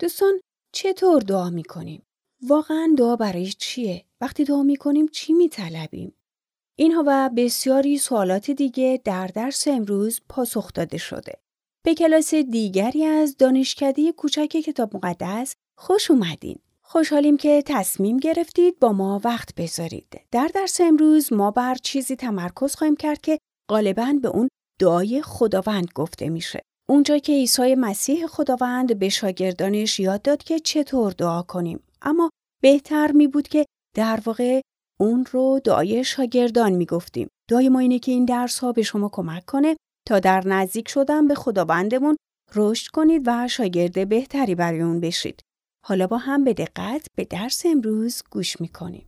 دوستان چطور دعا می‌کنیم؟ واقعا دعا برای چیه؟ وقتی دعا می‌کنیم چی میطلبیم؟ اینها و بسیاری سوالات دیگه در درس امروز پاسخ داده شده. به کلاس دیگری از دانشکده کوچک کتاب مقدس خوش اومدین. خوشحالیم که تصمیم گرفتید با ما وقت بذارید. در درس امروز ما بر چیزی تمرکز خواهیم کرد که غالبا به اون دعای خداوند گفته میشه. اونجا که عیسی مسیح خداوند به شاگردانش یاد داد که چطور دعا کنیم. اما بهتر می بود که در واقع اون رو دعای شاگردان می گفتیم. دعای ما اینه که این درس ها به شما کمک کنه تا در نزدیک شدن به خداوندمون رشد کنید و شاگرد بهتری برای اون بشید. حالا با هم به دقت به درس امروز گوش می‌کنیم.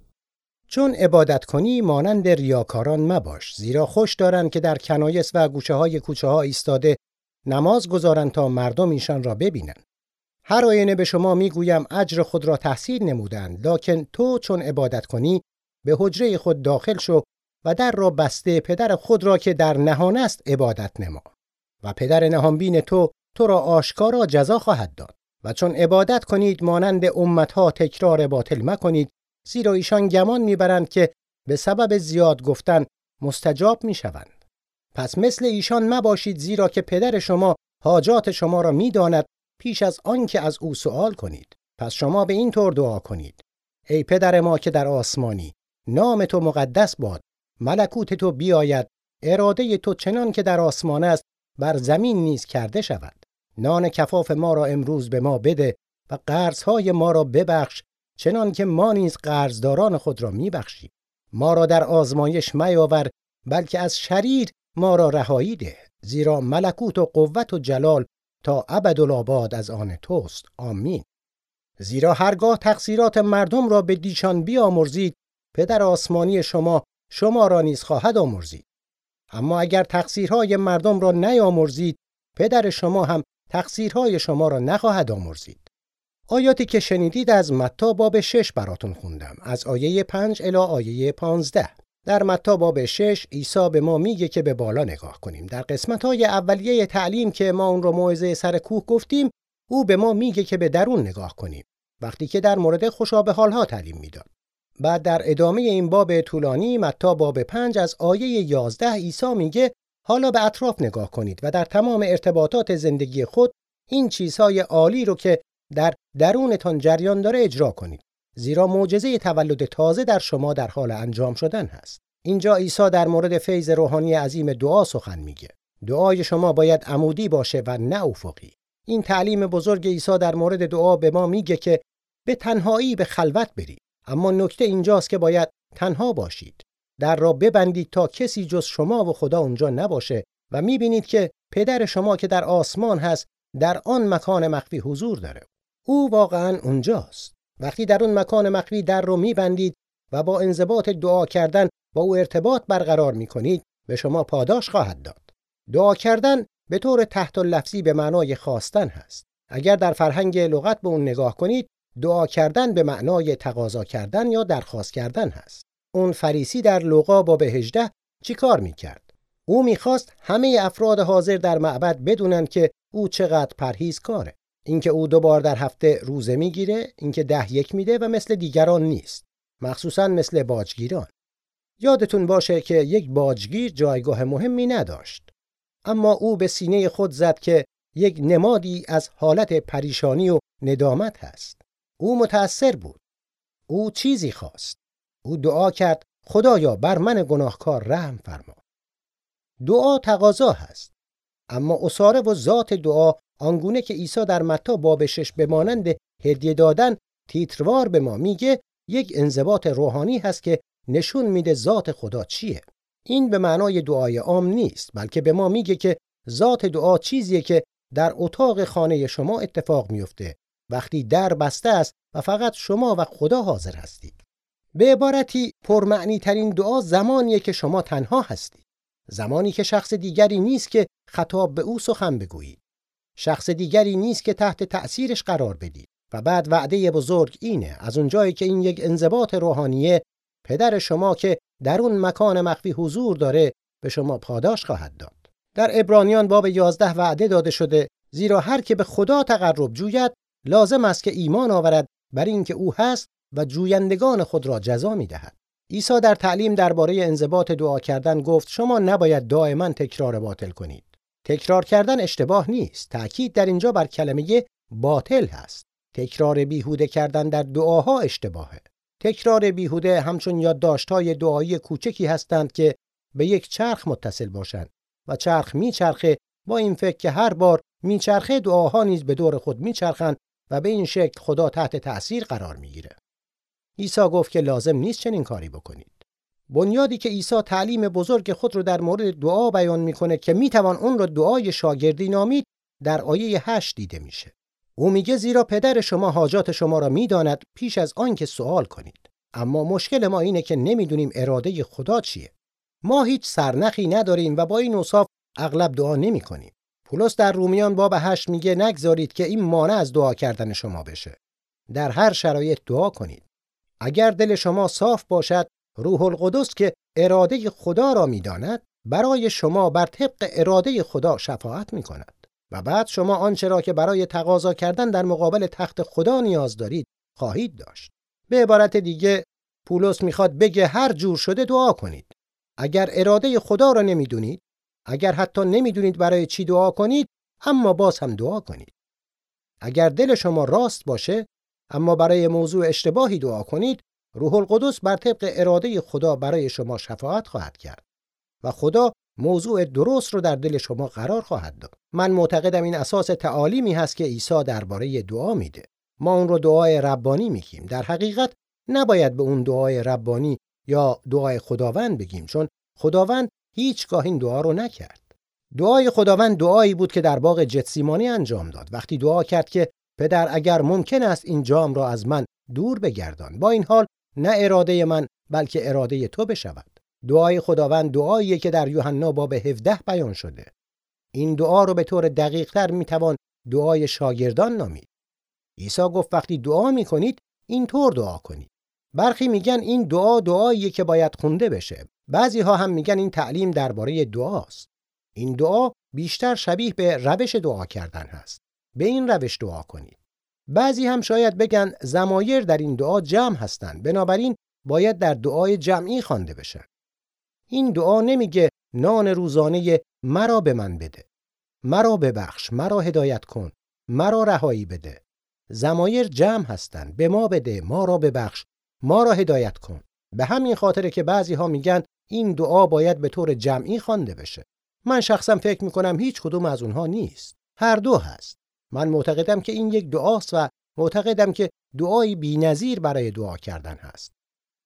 چون عبادت کنی مانند ریاکاران مباش زیرا خوش دارند که در کنایس و گوشه های کوچه ها ایستاده نماز گذارند تا مردم ایشان را ببینند. هر آینه به شما می‌گویم اجر خود را تحصیل نمودند لکن تو چون عبادت کنی به حجره خود داخل شو و در را بسته پدر خود را که در نهان است عبادت نما. و پدر نهانبین تو تو را آشکارا جزا خواهد داد. و چون عبادت کنید مانند امتها تکرار باطل مکنید زیرا ایشان گمان می‌برند که به سبب زیاد گفتن مستجاب می‌شوند. پس مثل ایشان مباشید زیرا که پدر شما حاجات شما را می‌داند پیش از آنکه از او سوال کنید. پس شما به این طور دعا کنید. ای پدر ما که در آسمانی نام تو مقدس باد. ملکوت تو بیاید. اراده تو چنان که در آسمان است بر زمین نیز کرده شود. نان کفاف ما را امروز به ما بده و قرضهای ما را ببخش چنان که ما نیز قرضداران خود را میبخشیم. ما را در آزمایش میاور بلکه از شریر ما را رهایی ده زیرا ملکوت و قوت و جلال تا ابدالآباد از آن توست. آمین. زیرا هرگاه تقصیرات مردم را به دیشان بیامرزید پدر آسمانی شما شما را نیز خواهد آمرزید. اما اگر تقصیرهای مردم را نیامرزید پدر شما هم تقصیرهای شما را نخواهد آمرزید. آیاتی که شنیدید از متا باب 6 براتون خوندم از آیه 5 الی آیه 15 در متا باب 6 عیسی به ما میگه که به بالا نگاه کنیم. در قسمت های اولیه تعلیم که ما اون رو موعظه سر کوه گفتیم او به ما میگه که به درون نگاه کنیم وقتی که در مورد خوشابه حالها تعلیم می‌داد. بعد در ادامه این باب طولانی متا باب 5 از آیه 11 عیسی میگه حالا به اطراف نگاه کنید و در تمام ارتباطات زندگی خود این چیزهای عالی رو که در درونتان جریان داره اجرا کنید. زیرا معجزه تولد تازه در شما در حال انجام شدن هست. اینجا عیسی در مورد فیض روحانی عظیم دعا سخن میگه. دعای شما باید عمودی باشه و نه افقی. این تعلیم بزرگ عیسی در مورد دعا به ما میگه که به تنهایی به خلوت برید. اما نکته اینجاست که باید تنها باشید. در را ببندید تا کسی جز شما و خدا اونجا نباشه و می‌بینید که پدر شما که در آسمان هست در آن مکان مخفی حضور داره. او واقعا اونجاست. وقتی در اون مکان مخفی در رو میبندید و با انضباط دعا کردن با او ارتباط برقرار می‌کنید به شما پاداش خواهد داد. دعا کردن به طور تحت لفظی به معنای خواستن هست. اگر در فرهنگ لغت به اون نگاه کنید دعا کردن به معنای تقاضا کردن یا درخواست کردن هست. اون فریسی در لوقا باب 18 چیکار می‌کرد؟ او می‌خواست همه افراد حاضر در معبد بدونن که او چقدر پرهیزکاره. اینکه او دو بار در هفته روزه می‌گیره اینکه ده یک میده و مثل دیگران نیست. مخصوصا مثل باجگیران. یادتون باشه که یک باجگیر جایگاه مهمی نداشت. اما او به سینه خود زد که یک نمادی از حالت پریشانی و ندامت هست. او متأثر بود. او چیزی خواست. او دعا کرد خدایا بر من گناهکار رحم فرما. دعا تقاضا هست. اما اساره و ذات دعا آنگونه که عیسی در متا باب شش به مانند هدیه دادن تیتروار به ما میگه یک انضباط روحانی هست که نشون میده ذات خدا چیه. این به معنای دعای عام نیست بلکه به ما میگه که ذات دعا چیزیه که در اتاق خانه شما اتفاق میفته. وقتی در بسته است و فقط شما و خدا حاضر هستید. به عبارتی پرمعنی ترین دعا زمانیه که شما تنها هستید. زمانی که شخص دیگری نیست که خطاب به او سخن بگویید. شخص دیگری نیست که تحت تأثیرش قرار بدید و بعد وعده بزرگ اینه از اونجایی که این یک انضباط روحانیه پدر شما که در اون مکان مخفی حضور داره به شما پاداش خواهد داد. در ابرانیان باب 11 وعده داده شده زیرا هر که به خدا تقرب جوید لازم است که ایمان آورد بر اینکه او هست و جویندگان خود را جزا می‌دهد. عیسی در تعلیم درباره انضباط دعا کردن گفت شما نباید دائما تکرار باطل کنید. تکرار کردن اشتباه نیست تأکید در اینجا بر کلمه باطل هست تکرار بیهوده کردن در دعاها اشتباهه تکرار بیهوده همچون یادداشت‌های دعایی کوچکی هستند که به یک چرخ متصل باشند و چرخ میچرخه با این فکر که هر بار میچرخه دعاها نیز به دور خود میچرخند و به این شکل خدا تحت تأثیر قرار می‌گیره. عیسی گفت که لازم نیست چنین کاری بکنید. بنیادی که عیسی تعلیم بزرگ خود رو در مورد دعا بیان می‌کنه که می‌توان اون رو دعای شاگردی نامید در آیه 8 دیده میشه. او میگه زیرا پدر شما حاجات شما را می‌داند پیش از آنکه سوال کنید. اما مشکل ما اینه که نمی‌دونیم اراده خدا چیه. ما هیچ سرنخی نداریم و با این اوصاف اغلب دعا نمی کنیم. پولس در رومیان باب 8 میگه نگذارید که این مانع از دعا کردن شما بشه. در هر شرایط دعا کنید. اگر دل شما صاف باشد، روح القدس که اراده خدا را می‌داند، برای شما بر طبق اراده خدا شفاعت می کند. و بعد شما آنچه را که برای تقاضا کردن در مقابل تخت خدا نیاز دارید خواهید داشت. به عبارت دیگه پولس می‌خواد بگه هر جور شده دعا کنید. اگر اراده خدا را نمی‌دونید، اگر حتی نمی‌دونید برای چی دعا کنید، اما باز هم دعا کنید. اگر دل شما راست باشه، اما برای موضوع اشتباهی دعا کنید، روح القدس بر طبق اراده خدا برای شما شفاعت خواهد کرد و خدا موضوع درست رو در دل شما قرار خواهد داد. من معتقدم این اساس تعالیمی هست که عیسی درباره دعا میده. ما اون رو دعای ربانی میگیم. در حقیقت نباید به اون دعای ربانی یا دعای خداوند بگیم چون خداوند هیچگاه این دعا رو نکرد. دعای خداوند دعایی بود که در باغ جتسیمانی انجام داد. وقتی دعا کرد که پدر اگر ممکن است این جام را از من دور بگردان با این حال نه اراده من بلکه اراده تو بشود. دعای خداوند دعاییه که در یوحنا باب 17 بیان شده. این دعا رو به طور دقیقتر می‌توان دعای شاگردان نامید. عیسی گفت وقتی دعا می‌کنید اینطور دعا کنید. برخی میگن این دعا دعاییه که باید خونده بشه. بعضی ها هم میگن این تعلیم درباره دعاست. این دعا بیشتر شبیه به روش دعا کردن هست. به این روش دعا کنید. بعضی هم شاید بگن زمایر در این دعا جمع هستند. بنابراین باید در دعای جمعی خوانده بشه. این دعا نمیگه نان روزانه مرا به من بده. مرا ببخش، مرا هدایت کن، مرا رهایی بده. زمایر جمع هستند. به ما بده، ما را ببخش، ما را هدایت کن. به همین خاطره که بعضی ها میگن این دعا باید به طور جمعی خوانده بشه. من شخصا فکر می‌کنم هیچ کدوم از اونها نیست. هر دو هست. من معتقدم که این یک دعاست و معتقدم که دعایی بی‌نظیر برای دعا کردن هست.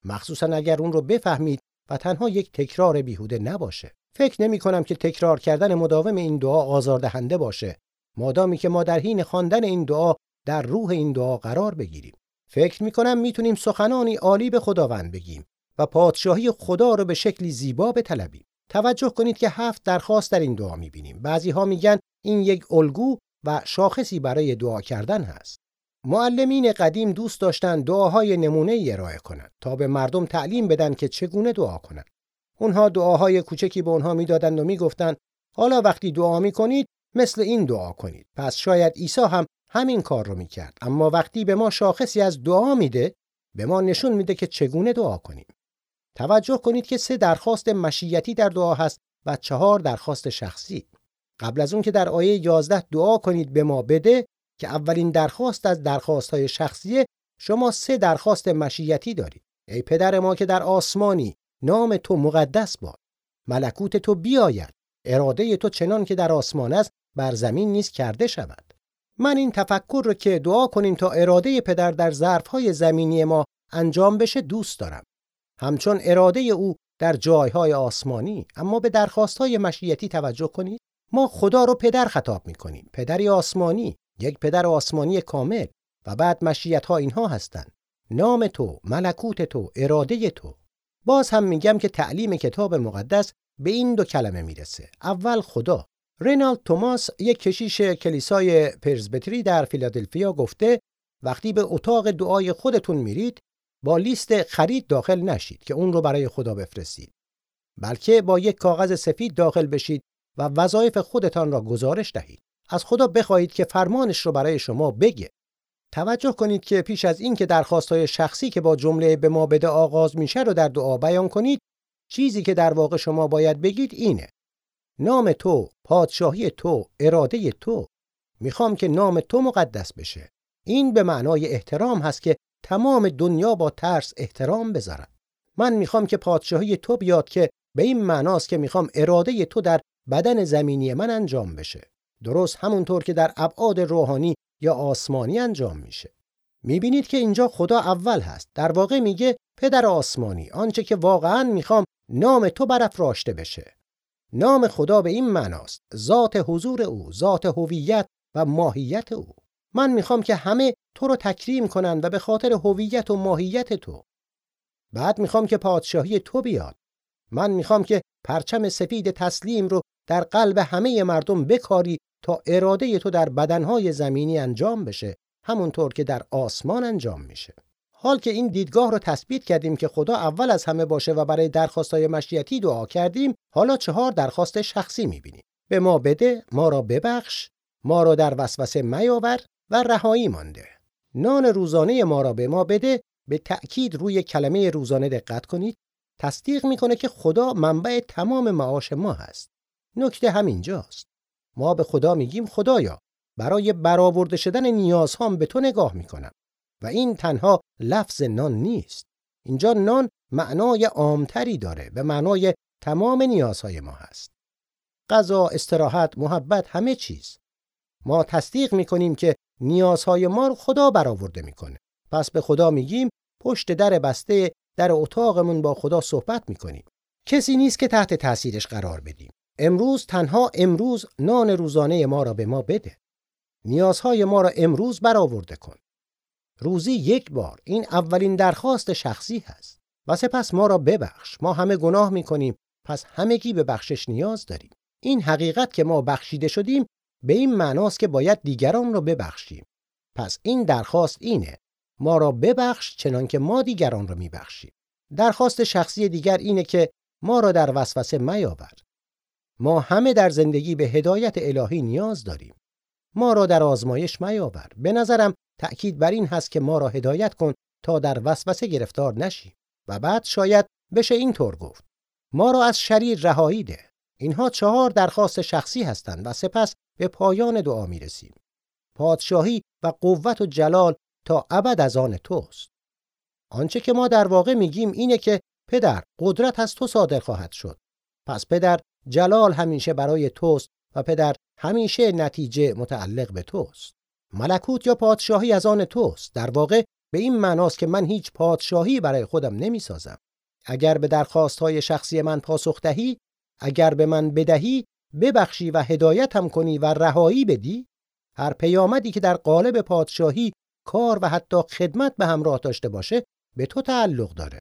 مخصوصا اگر اون رو بفهمید و تنها یک تکرار بیهوده نباشه. فکر نمی کنم که تکرار کردن مداوم این دعا آزاردهنده باشه. مادامی که ما در حین خواندن این دعا در روح این دعا قرار بگیریم. فکر می کنم می‌تونیم سخنانی عالی به خداوند بگیم و پادشاهی خدا رو به شکلی زیبا بطلبیم. توجه کنید که هفت درخواست در این دعا می‌بینیم. بعضی ها میگن این یک الگو و شاخصی برای دعا کردن هست. معلمین قدیم دوست داشتند دعاهای نمونه ای ارائه کنند تا به مردم تعلیم بدن که چگونه دعا کنند. اونها دعاهای کوچکی به اونها می‌دادند و می‌گفتند حالا وقتی دعا می‌کنید مثل این دعا کنید. پس شاید عیسی هم همین کار رو می‌کرد اما وقتی به ما شاخصی از دعا میده به ما نشون میده که چگونه دعا کنیم. توجه کنید که سه درخواست مشیتی در دعا هست و چهار درخواست شخصی. قبل از اون که در آیه 11 دعا کنید به ما بده که اولین درخواست از درخواست های شخصیه شما سه درخواست مشیتی دارید. ای پدر ما که در آسمانی نام تو مقدس باد. ملکوت تو بیاید. اراده تو چنان که در آسمان است بر زمین نیز کرده شود. من این تفکر رو که دعا کنیم تا اراده پدر در ظرفهای زمینی ما انجام بشه دوست دارم. همچون اراده او در جایهای آسمانی اما به درخواستهای مشیتی توجه کنید ما خدا رو پدر خطاب می‌کنیم. پدری آسمانی یک پدر آسمانی کامل و بعد مشیت ها اینها هستند. نام تو ملکوت تو اراده تو. باز هم میگم که تعلیم کتاب مقدس به این دو کلمه می‌رسه. اول خدا. رینالد توماس یک کشیش کلیسای پرزبتری در فیلادلفیا گفته وقتی به اتاق دعای خودتون میرید با لیست خرید داخل نشید که اون رو برای خدا بفرستید. بلکه با یک کاغذ سفید داخل بشید و وظایف خودتان را گزارش دهید. از خدا بخواهید که فرمانش رو برای شما بگه. توجه کنید که پیش از اینکه درخواستهای شخصی که با جمله به ما بده آغاز میشه رو در دعا بیان کنید چیزی که در واقع شما باید بگید اینه. نام تو، پادشاهی تو، اراده تو. می‌خوام که نام تو مقدس بشه. این به معنای احترام هست که تمام دنیا با ترس احترام بذارن من می‌خوام که پادشاهی تو بیاد که به این معناست که می‌خوام اراده تو در بدن زمینی من انجام بشه. درست همونطور که در ابعاد روحانی یا آسمانی انجام میشه. می‌بینید که اینجا خدا اول هست. در واقع میگه پدر آسمانی آنچه که واقعا می‌خوام نام تو برافراشته بشه. نام خدا به این معناست. ذات حضور او ذات هویت و ماهیت او. من می‌خوام که همه تو رو تکریم کنند و به خاطر هویت و ماهیت تو. بعد می‌خوام که پادشاهی تو بیاد. من می‌خوام که پرچم سفید تسلیم رو در قلب همه مردم بکاری تا اراده تو در بدنهای زمینی انجام بشه همونطور که در آسمان انجام میشه. حال که این دیدگاه رو تثبیت کردیم که خدا اول از همه باشه و برای درخواستای مشیتی دعا کردیم حالا چهار درخواست شخصی می‌بینیم. به ما بده ما را ببخش ما را در وسوسه میاور و رهایی مانده. نان روزانه ما را به ما بده به تأکید روی کلمه روزانه دقت کنید. تصدیق می‌کنه که خدا منبع تمام معاش ما هست. نکته همینجاست ما به خدا میگیم خدایا برای برآورده شدن نیازهام به تو نگاه می‌کنم. و این تنها لفظ نان نیست. اینجا نان معنای عامتری داره به معنای تمام نیازهای ما هست. غذا استراحت محبت همه چیز. ما تصدیق می‌کنیم که نیازهای ما رو خدا برآورده می‌کنه. پس به خدا میگیم پشت در بسته در اتاقمون با خدا صحبت می‌کنیم. کسی نیست که تحت تاثیرش قرار بدیم. امروز تنها امروز نان روزانه ما را به ما بده. نیازهای ما را امروز برآورده کن. روزی یک بار این اولین درخواست شخصی هست. و سپس ما را ببخش. ما همه گناه می‌کنیم. پس همگی به بخشش نیاز داریم. این حقیقت که ما بخشیده شدیم به این معناست که باید دیگران را ببخشیم. پس این درخواست اینه ما را ببخش چنان که ما دیگران را میبخشیم. درخواست شخصی دیگر اینه که ما را در وسوسه میاور ما همه در زندگی به هدایت الهی نیاز داریم. ما را در آزمایش میاور به نظرم تأکید بر این هست که ما را هدایت کن تا در وسوسه گرفتار نشیم. و بعد شاید بشه اینطور گفت. ما را از شریر رهایی ده. اینها چهار درخواست شخصی هستند و سپس به پایان دعا می رسیم پادشاهی و قوت و جلال تا ابد از آن توست. آنچه که ما در واقع میگیم اینه که پدر قدرت از تو صادر خواهد شد. پس پدر جلال همیشه برای توست و پدر همیشه نتیجه متعلق به توست. ملکوت یا پادشاهی از آن توست. در واقع به این معناست که من هیچ پادشاهی برای خودم نمی‌سازم. اگر به درخواستهای شخصی من پاسخ دهی اگر به من بدهی ببخشی و هدایتم کنی و رهایی بدی هر پیامدی که در قالب پادشاهی کار و حتی خدمت به همراه داشته باشه به تو تعلق داره.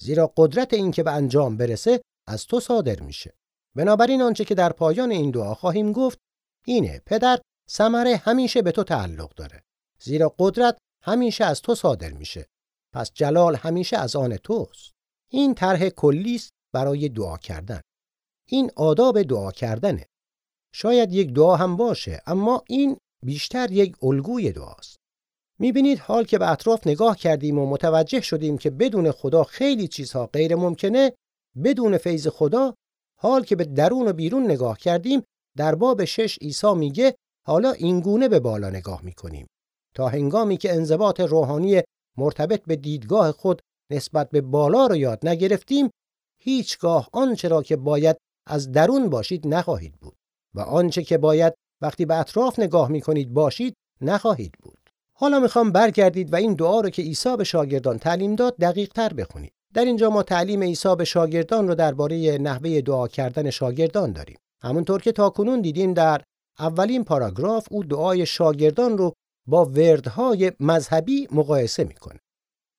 زیرا قدرت این که به انجام برسه از تو صادر میشه. بنابراین آنچه که در پایان این دعا خواهیم گفت اینه پدر ثمره همیشه به تو تعلق داره. زیرا قدرت همیشه از تو صادر میشه. پس جلال همیشه از آن توست. این طرح کلی است برای دعا کردن. این آداب دعا کردنه. شاید یک دعا هم باشه اما این بیشتر یک الگوی دعاست. می‌بینید حال که به اطراف نگاه کردیم و متوجه شدیم که بدون خدا خیلی چیزها غیر ممکنه. بدون فیض خدا حال که به درون و بیرون نگاه کردیم در باب شش عیسی میگه حالا اینگونه به بالا نگاه می‌کنیم. تا هنگامی که انضباط روحانی مرتبط به دیدگاه خود نسبت به بالا رو یاد نگرفتیم هیچگاه آنچه را که باید از درون باشید نخواهید بود و آنچه که باید وقتی به اطراف نگاه می‌کنید باشید نخواهید بود. حالا می‌خوام برگردید و این دعا رو که عیسی به شاگردان تعلیم داد دقیق تر بخونید. در اینجا ما تعلیم عیسی به شاگردان رو درباره نحوه دعا کردن شاگردان داریم. همونطور که تاکنون دیدیم در اولین پاراگراف او دعای شاگردان رو با وردهای مذهبی مقایسه می‌کنه.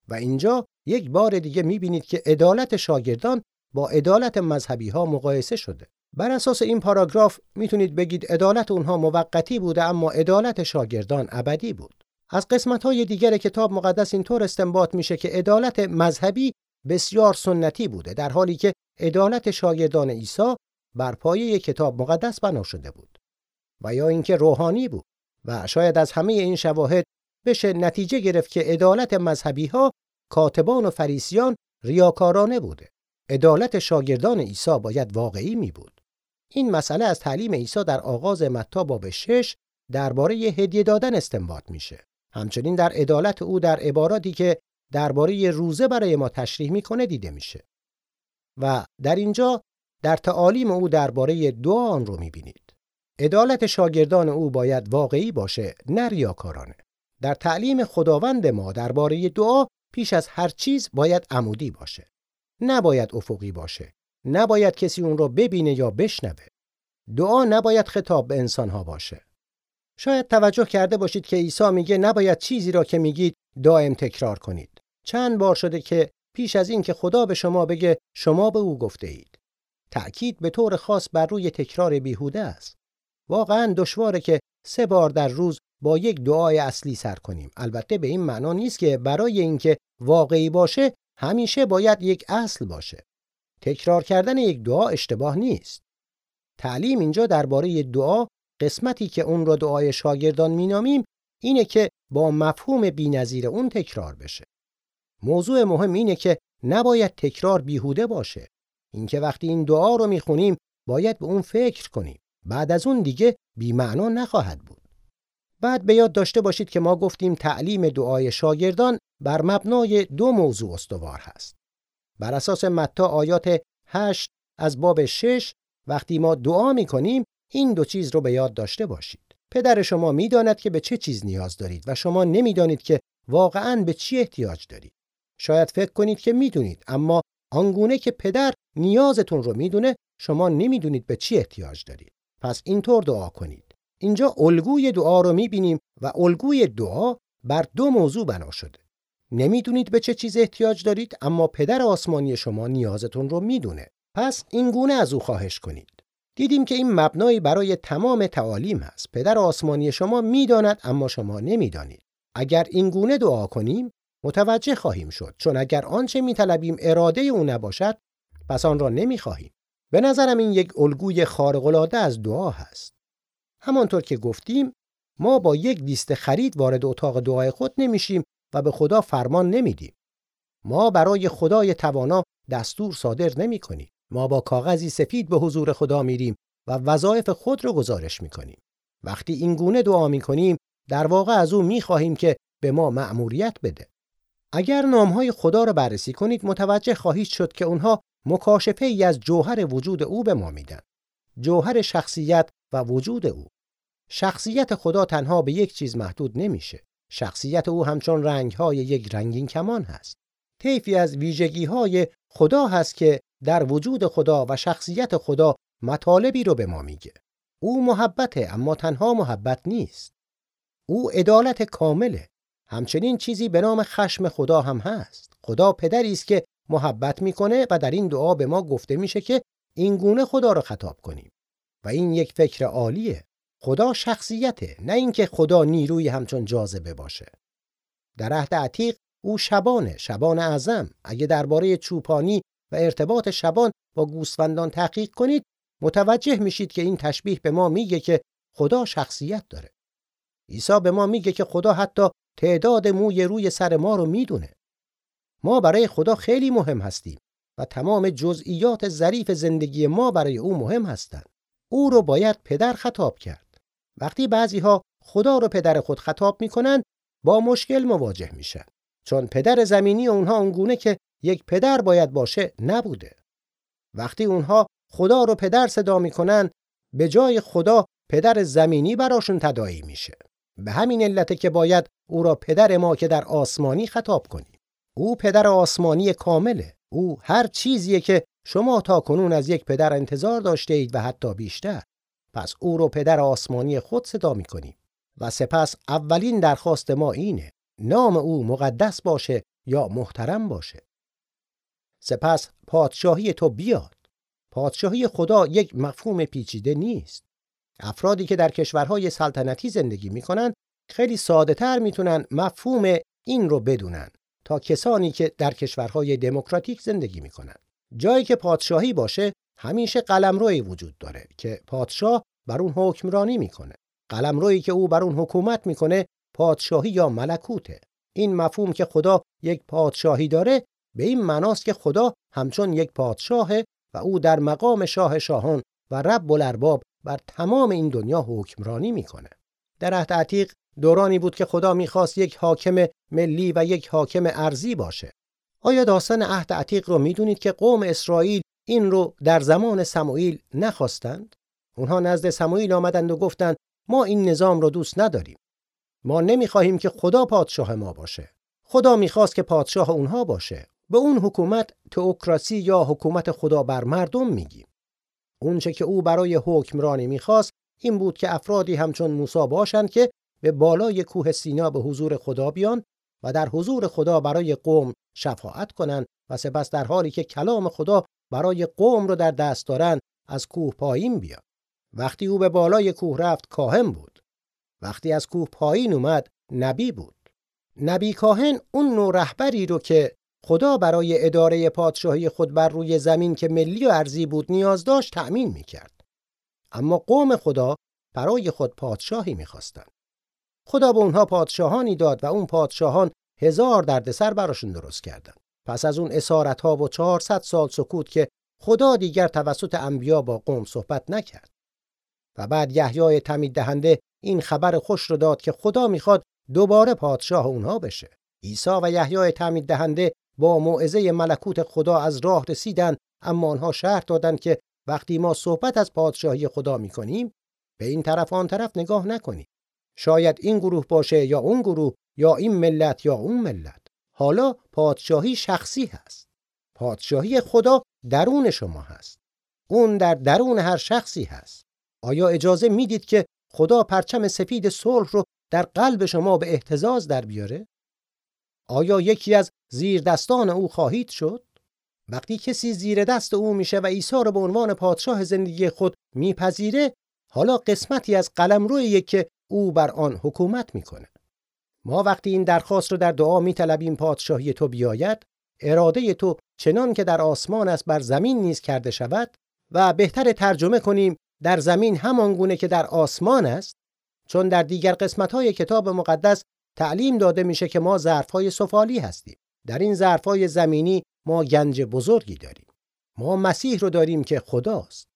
و اینجا یک بار دیگه می‌بینید که عدالت شاگردان با عدالت مذهبی ها مقایسه شده. بر اساس این پاراگراف می‌تونید بگید عدالت اونها موقتی بوده اما عدالت شاگردان ابدی بود. از قسمت های دیگر کتاب مقدس اینطور استنباط میشه که عدالت مذهبی بسیار سنتی بوده در حالی که عدالت شاگردان عیسی بر پایه کتاب مقدس بنا شده بود و یا اینکه روحانی بود و شاید از همه این شواهد بشه نتیجه گرفت که عدالت مذهبی ها کاتبان و فریسیان ریاکارانه بوده. عدالت شاگردان عیسی باید واقعی می بود. این مسئله از تعلیم عیسی در آغاز متا باب 6 درباره هدیه دادن استنباط میشه. همچنین در عدالت او در عباراتی که درباره روزه برای ما تشریح می‌کنه دیده میشه. و در اینجا در تعالیم او درباره دعا آن رو می‌بینید. عدالت شاگردان او باید واقعی باشه نه ریاکارانه. در تعلیم خداوند ما درباره دعا پیش از هر چیز باید عمودی باشه. نباید افقی باشه. نباید کسی اون رو ببینه یا بشنوه. دعا نباید خطاب به انسانها باشه. شاید توجه کرده باشید که عیسی میگه نباید چیزی را که میگید دائم تکرار کنید. چند بار شده که پیش از این که خدا به شما بگه شما به او گفته اید. تأکید به طور خاص بر روی تکرار بیهوده است. واقعا دشواره که سه بار در روز با یک دعای اصلی سر کنیم. البته به این معنا نیست که برای اینکه واقعی باشه همیشه باید یک اصل باشه. تکرار کردن یک دعا اشتباه نیست. تعلیم اینجا درباره دعا قسمتی که اون را دعای شاگردان مینامیم اینه که با مفهوم بی‌نظیر اون تکرار بشه. موضوع مهم اینه که نباید تکرار بیهوده باشه. اینکه وقتی این دعا رو می‌خونیم باید به اون فکر کنیم. بعد از اون دیگه بی‌معنا نخواهد بود. بعد به یاد داشته باشید که ما گفتیم تعلیم دعای شاگردان بر مبنای دو موضوع استوار هست. بر اساس متا آیات 8 از باب 6 وقتی ما دعا می‌کنیم این دو چیز رو به یاد داشته باشید. پدر شما می‌داند که به چه چیز نیاز دارید و شما نمی‌دانید که واقعا به چی احتیاج دارید. شاید فکر کنید که می‌دونید اما آنگونه که پدر نیازتون رو می‌دونه شما نمی‌دونید به چی احتیاج دارید. پس اینطور دعا کنید. اینجا الگوی دعا رو می‌بینیم و الگوی دعا بر دو موضوع بنا شده. نمی‌دونید به چه چیز احتیاج دارید اما پدر آسمانی شما نیازتون رو می‌دونه. پس این گونه از او خواهش کنید. دیدیم که این مبنایی برای تمام تعالیم هست. پدر آسمانی شما می‌داند اما شما نمی‌دانید. اگر این گونه دعا کنیم متوجه خواهیم شد چون اگر آنچه میطلبیم اراده او نباشد پس آن را نمی‌خواهیم. به نظرم این یک الگوی خارق از دعا هست. همانطور که گفتیم ما با یک لیست خرید وارد اتاق دعای خود نمیشیم و به خدا فرمان نمیدیم. ما برای خدای توانا دستور صادر نمی کنیم. ما با کاغذی سفید به حضور خدا میریم و وظایف خود را گزارش می کنیم. وقتی این گونه دعا می کنیم در واقع از او می خواهیم که به ما مأموریت بده. اگر نامهای خدا را بررسی کنید متوجه خواهید شد که اونها مکاشفه ای از جوهر وجود او به ما میدن. جوهر شخصیت و وجود او. شخصیت خدا تنها به یک چیز محدود نمیشه. شخصیت او همچون رنگهای یک رنگین کمان هست. طیفی از ویژگی های خدا هست که در وجود خدا و شخصیت خدا مطالبی رو به ما میگه. او محبته اما تنها محبت نیست. او عدالت کامله. همچنین چیزی به نام خشم خدا هم هست. خدا پدری است که محبت می‌کنه و در این دعا به ما گفته میشه که این گونه خدا رو خطاب کنیم. و این یک فکر عالیه. خدا شخصیته نه اینکه خدا نیروی همچون جاذبه باشه. در عهد عتیق او شبانه شبان اعظم اگه درباره چوپانی و ارتباط شبان با گوسفندان تحقیق کنید متوجه میشید که این تشبیه به ما میگه که خدا شخصیت داره. عیسی به ما میگه که خدا حتی تعداد موی روی سر ما رو می‌دونه. ما برای خدا خیلی مهم هستیم و تمام جزئیات ظریف زندگی ما برای او مهم هستند. او رو باید پدر خطاب کرد. وقتی بعضی ها خدا رو پدر خود خطاب می‌کنن با مشکل مواجه میشن. چون پدر زمینی اونها اونگونه که یک پدر باید باشه نبوده. وقتی اونها خدا رو پدر صدا می‌کنن به جای خدا پدر زمینی براشون تدایی میشه. به همین علته که باید او را پدر ما که در آسمانی خطاب کنیم. او پدر آسمانی کامله. او هر چیزیه که شما تا کنون از یک پدر انتظار داشته اید و حتی بیشتر. پس او رو پدر آسمانی خود صدا می‌کنیم. و سپس اولین درخواست ما اینه. نام او مقدس باشه یا محترم باشه. سپس پادشاهی تو بیاد. پادشاهی خدا یک مفهوم پیچیده نیست. افرادی که در کشورهای سلطنتی زندگی می‌کنن خیلی ساده تر می‌تونن مفهوم این رو بدونن تا کسانی که در کشورهای دموکراتیک زندگی می‌کنن. جایی که پادشاهی باشه همیشه قلمروی وجود داره که پادشاه بر اون حکمرانی می‌کنه. قلمرویی که او بر اون حکومت می‌کنه پادشاهی یا ملکوته این مفهوم که خدا یک پادشاهی داره به این معناست که خدا همچون یک پادشاهه و او در مقام شاه شاهان و رب الارباب بر تمام این دنیا حکمرانی می‌کنه. در عهد عتیق دورانی بود که خدا می‌خواست یک حاکم ملی و یک حاکم ارزی باشه. آیا داستان عهد عتیق رو می‌دونید که قوم اسرائیل این رو در زمان سموئیل نخواستند؟ اونها نزد سموئیل آمدند و گفتند ما این نظام رو دوست نداریم. ما نمی‌خواهیم که خدا پادشاه ما باشه. خدا می‌خواست که پادشاه اونها باشه. به اون حکومت تئوکراسی یا حکومت خدا بر مردم میگیم. اونچه که او برای حکمرانی می‌خواست این بود که افرادی همچون موسی باشند که به بالای کوه سینا به حضور خدا بیان و در حضور خدا برای قوم شفاعت کنند و سپس در حالی که کلام خدا برای قوم رو در دست دارند از کوه پایین بیاد وقتی او به بالای کوه رفت کاهن بود. وقتی از کوه پایین اومد نبی بود. نبی کاهن اون نوع رهبری رو که خدا برای اداره پادشاهی خود بر روی زمین که ملی و ارزی بود نیاز داشت تأمین می‌کرد. اما قوم خدا برای خود پادشاهی می‌خواستند. خدا به اونها پادشاهانی داد و اون پادشاهان هزار دردسر براشون درست کردند. پس از اون اسارت ها و 400 سال سکوت که خدا دیگر توسط انبیا با قوم صحبت نکرد. و بعد یحیای تمید دهنده این خبر خوش رو داد که خدا می‌خواد دوباره پادشاه اونها بشه. عیسی و یحیای تمید دهنده با موعظه ملکوت خدا از راه رسیدن اما آنها شرط دادند که وقتی ما صحبت از پادشاهی خدا می‌کنیم به این طرف آن طرف نگاه نکنیم. شاید این گروه باشه یا اون گروه یا این ملت یا اون ملت. حالا پادشاهی شخصی هست. پادشاهی خدا درون شما هست. اون در درون هر شخصی هست. آیا اجازه می‌دید که خدا پرچم سفید صلح رو در قلب شما به احتزاز در بیاره؟ آیا یکی از زیر دستان او خواهید شد؟ وقتی کسی زیر دست او میشه و عیسی رو به عنوان پادشاه زندگی خود میپذیره حالا قسمتی از قلمرویی که او بر آن حکومت می‌کنه. ما وقتی این درخواست رو در دعا میطلبیم پادشاهی تو بیاید اراده تو چنان که در آسمان است بر زمین نیز کرده شود و بهتر ترجمه کنیم در زمین همان گونه که در آسمان است چون در دیگر قسمت‌های کتاب مقدس تعلیم داده میشه که ما ظرف‌های سفالی هستیم. در این ظرف‌های زمینی ما گنج بزرگی داریم. ما مسیح رو داریم که خداست.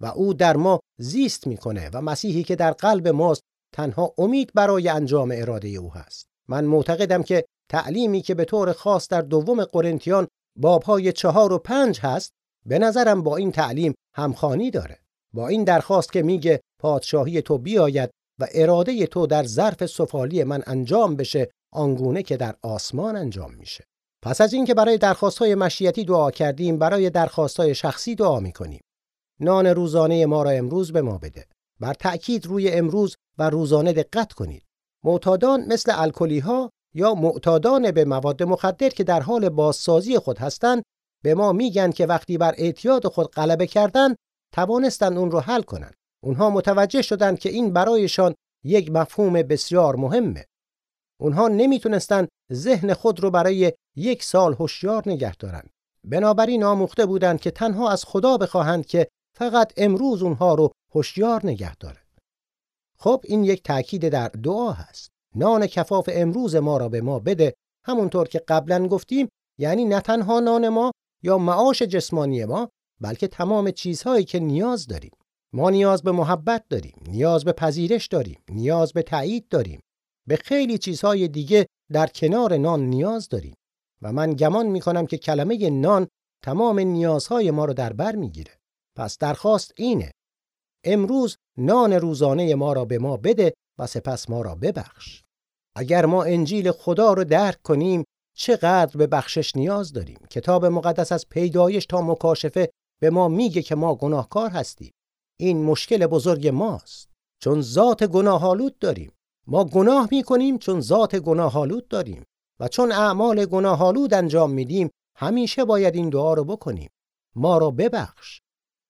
و او در ما زیست می‌کنه و مسیحی که در قلب ماست تنها امید برای انجام اراده او هست. من معتقدم که تعلیمی که به طور خاص در دوم قرنتیان بابهای چهار و پنج هست به نظرم با این تعلیم همخانی داره. با این درخواست که میگه پادشاهی تو بیاید و اراده تو در ظرف سفالی من انجام بشه آنگونه که در آسمان انجام میشه. پس از اینکه برای درخواستهای مشیتی دعا کردیم برای درخواستهای شخصی دعا می‌کنیم. نان روزانه ما را امروز به ما بده. بر تأکید روی امروز و روزانه دقت کنید. معتادان مثل الکلی ها یا معتادان به مواد مخدر که در حال بازسازی خود هستند به ما میگن که وقتی بر اعتیاد خود غلبه کردن توانستند اون رو حل کنند اونها متوجه شدند که این برایشان یک مفهوم بسیار مهمه. اونها نمی‌تونستند ذهن خود رو برای یک سال هوشیار نگه دارند بنابراین آموخته بودند که تنها از خدا بخواهند که فقط امروز اونها رو هوشیار نگه داره. خب این یک تاکید در دعا هست. نان کفاف امروز ما را به ما بده همونطور که قبلا گفتیم یعنی نه تنها نان ما یا معاش جسمانی ما بلکه تمام چیزهایی که نیاز داریم. ما نیاز به محبت داریم نیاز به پذیرش داریم نیاز به تایید داریم. به خیلی چیزهای دیگه در کنار نان نیاز داریم. و من گمان می کنم که کلمه نان تمام نیازهای ما رو در بر می‌گیره. پس درخواست اینه. امروز نان روزانه ما را به ما بده و سپس ما را ببخش. اگر ما انجیل خدا رو درک کنیم چقدر به بخشش نیاز داریم؟ کتاب مقدس از پیدایش تا مکاشفه به ما میگه که ما گناهکار هستیم. این مشکل بزرگ ماست. چون ذات گناهالود داریم. ما گناه می‌کنیم چون ذات گناهالود داریم. و چون اعمال گناهالود انجام میدیم همیشه باید این دعا رو بکنیم. ما را ببخش.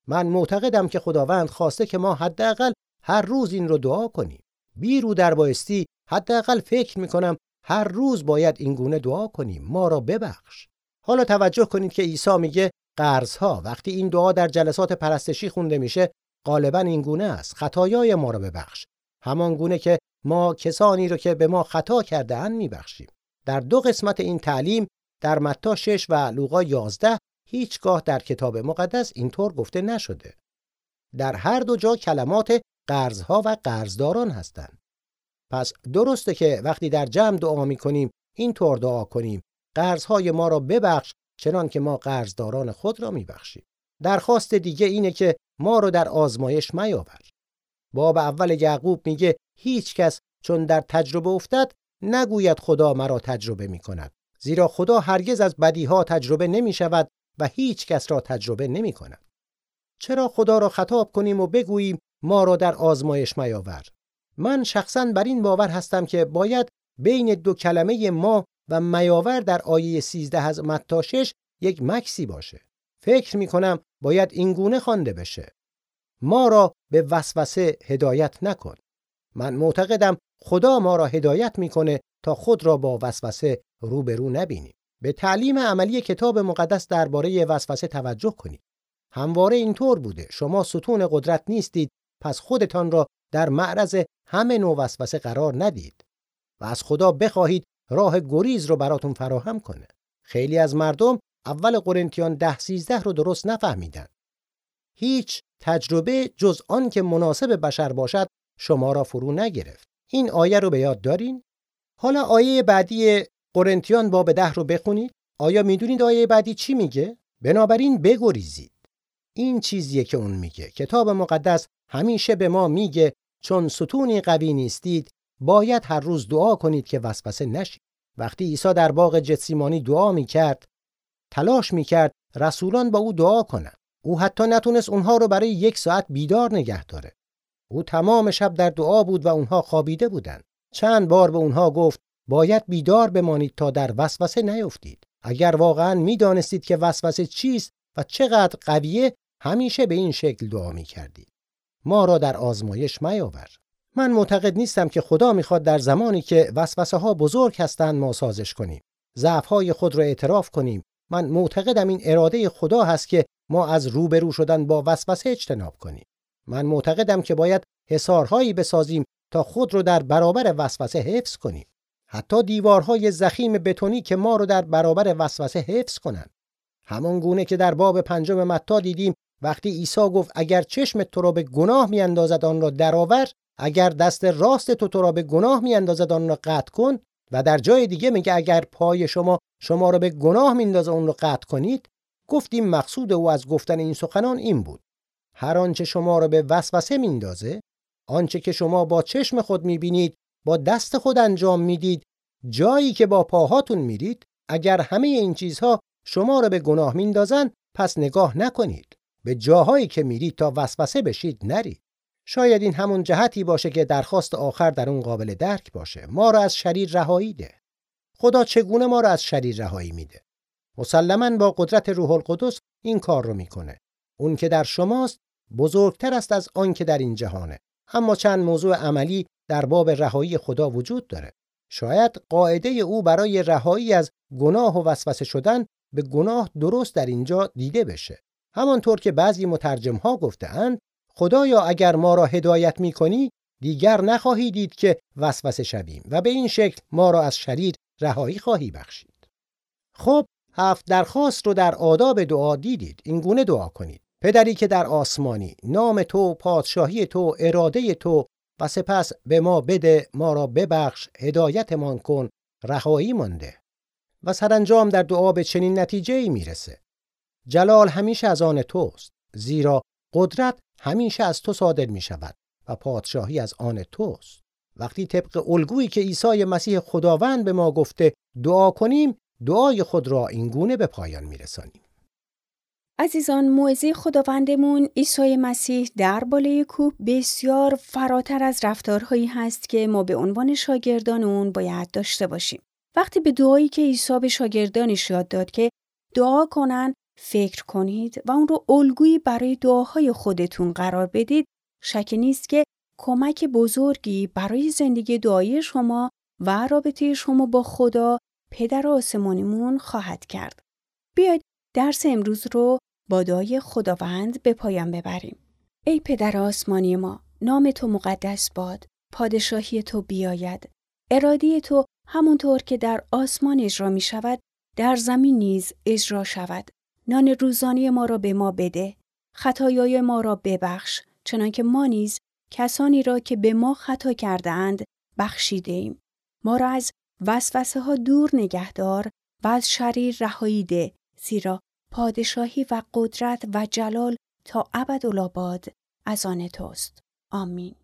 من معتقدم که خداوند خواسته که ما حداقل هر روز این رو دعا کنیم. بی رو در بایستی حداقل فکر می‌کنم هر روز باید این گونه دعا کنیم. ما را ببخش. حالا توجه کنید که عیسی میگه قرض ها وقتی این دعا در جلسات پرستشی خونده میشه غالبا این گونه است. خطایای ما را ببخش. همان گونه که ما کسانی رو که به ما خطا کرده اند میبخشیم. در دو قسمت این تعلیم در متا 6 و لوقا 11 هیچگاه در کتاب مقدس اینطور گفته نشده. در هر دو جا کلمات قرضها و قرضداران هستند. پس درسته که وقتی در جمع دعا می کنیم این طور دعا کنیم. قرضهای ما را ببخش چنان که ما قرضداران خود را میبخشیم. درخواست دیگه اینه که ما رو در آزمایش میاور باب اول یعقوب میگه هیچ کس چون در تجربه افتد نگوید خدا مرا تجربه می کند زیرا خدا هرگز از بدیها تجربه نمی شود و هیچ کس را تجربه نمی کند چرا خدا را خطاب کنیم و بگوییم ما را در آزمایش میاور من شخصا بر این باور هستم که باید بین دو کلمه ما و میاور در آیه 13 از متی 6 یک مکسی باشه. فکر می کنم باید این گونه خوانده بشه. ما را به وسوسه هدایت نکن. من معتقدم خدا ما را هدایت می‌کنه تا خود را با وسوسه روبرو نبینیم. به تعلیم عملی کتاب مقدس درباره وسوسه توجه کنید. همواره اینطور بوده. شما ستون قدرت نیستید پس خودتان را در معرض همه نوع وسوسه قرار ندید. و از خدا بخواهید راه گریز رو براتون فراهم کنه. خیلی از مردم اول قرنتیان ده سیزده رو درست نفهمیدن هیچ تجربه جز آن که مناسب بشر باشد شما را فرو نگرفت. این آیه رو به یاد دارین؟ حالا آیه بعدی قرنتیان باب ده رو بخونید. آیا می‌دونید آیه بعدی چی میگه؟ بنابراین بگریزید. این چیزیه که اون میگه. کتاب مقدس همیشه به ما میگه چون ستونی قوی نیستید باید هر روز دعا کنید که وسوسه نشید. وقتی عیسی در باغ جتسیمانی دعا می‌کرد تلاش می‌کرد رسولان با او دعا کنند. او حتی نتونست اونها رو برای یک ساعت بیدار نگه داره. او تمام شب در دعا بود و اونها خوابیده بودند. چند بار به اونها گفت باید بیدار بمانید تا در وسوسه نیفتید. اگر واقعا می‌دانستید که وسوسه چیست و چقدر قویه همیشه به این شکل دعا می‌کردید. ما را در آزمایش میاور من معتقد نیستم که خدا می‌خواد در زمانی که وسوسه ها بزرگ هستند ما سازش کنیم. ضعف های خود را اعتراف کنیم من معتقدم این اراده خدا هست که ما از روبرو شدن با وسوسه اجتناب کنیم. من معتقدم که باید حسارهایی بسازیم تا خود رو در برابر وسوسه حفظ کنیم. حتی دیوارهای زخیم بتونی که ما رو در برابر وسوسه حفظ کنند همان گونه که در باب پنجم متا دیدیم وقتی عیسی گفت اگر چشم تو را به گناه میاندازد آن را درآور اگر دست راست تو تو را به گناه میاندازد آن را قطع کن و در جای دیگه میگه اگر پای شما شما را به گناه میندازه اون را قطع کنید گفتیم مقصود او از گفتن این سخنان این بود. هر آنچه شما را به وسوسه میندازه آنچه که شما با چشم خود می‌بینید با دست خود انجام می‌دید جایی که با پاهاتون میرید اگر همه این چیزها شما را به گناه میندازن پس نگاه نکنید. به جاهایی که میرید تا وسوسه بشید نرید. شاید این همون جهتی باشه که درخواست آخر در اون قابل درک باشه. ما را از شریر رهایی ده. خدا چگونه ما را از شریر رهایی میده؟ مسلما با قدرت روح القدس این کار رو می‌کنه. اون که در شماست بزرگتر است از آن که در این جهانه. اما چند موضوع عملی در باب رهایی خدا وجود داره. شاید قاعده او برای رهایی از گناه و وسوسه شدن به گناه درست در اینجا دیده بشه. همانطور که بعضی مترجم ها گفتهاند خدایا اگر ما را هدایت می کنی دیگر نخواهی دید که وسوسه شویم و به این شکل ما را از شریر رهایی خواهی بخشید. خب هفت درخواست رو در آداب دعا دیدید. این گونه دعا کنید. پدری که در آسمانی نام تو پادشاهی تو اراده تو و سپس به ما بده ما را ببخش هدایتمان کن رهایی مانده. و سرانجام در دعا به چنین نتیجه ای می‌رسه. جلال همیشه از آن توست زیرا قدرت همیشه از تو صادر می شود و پادشاهی از آن توست وقتی طبق الگویی که عیسی مسیح خداوند به ما گفته دعا کنیم دعای خود را اینگونه به پایان میرسانیم. عزیزان موعظه خداوندمون عیسی مسیح در بالای کوه بسیار فراتر از رفتارهایی هست که ما به عنوان شاگردان اون باید داشته باشیم. وقتی به دعایی که عیسی به شاگردانش یاد داد که دعا کنن فکر کنید و اون رو الگویی برای دعاهای خودتون قرار بدید شک نیست که کمک بزرگی برای زندگی دعایی شما و رابطه شما با خدا پدر آسمانیمون خواهد کرد. بیاید درس امروز رو با دعای خداوند به پایان ببریم. ای پدر آسمانی ما، نام تو مقدس باد. پادشاهی تو بیاید ارادی تو همونطور که در آسمان اجرا می شود در زمین نیز اجرا شود نان روزانی ما را به ما بده خطایای ما را ببخش چنانکه ما نیز کسانی را که به ما خطا کرده اند بخشیده ایم. ما را از وسوسه ها دور نگهدار و از شریر رهایی ده زیرا پادشاهی و قدرت و جلال تا ابد از آن توست. آمین.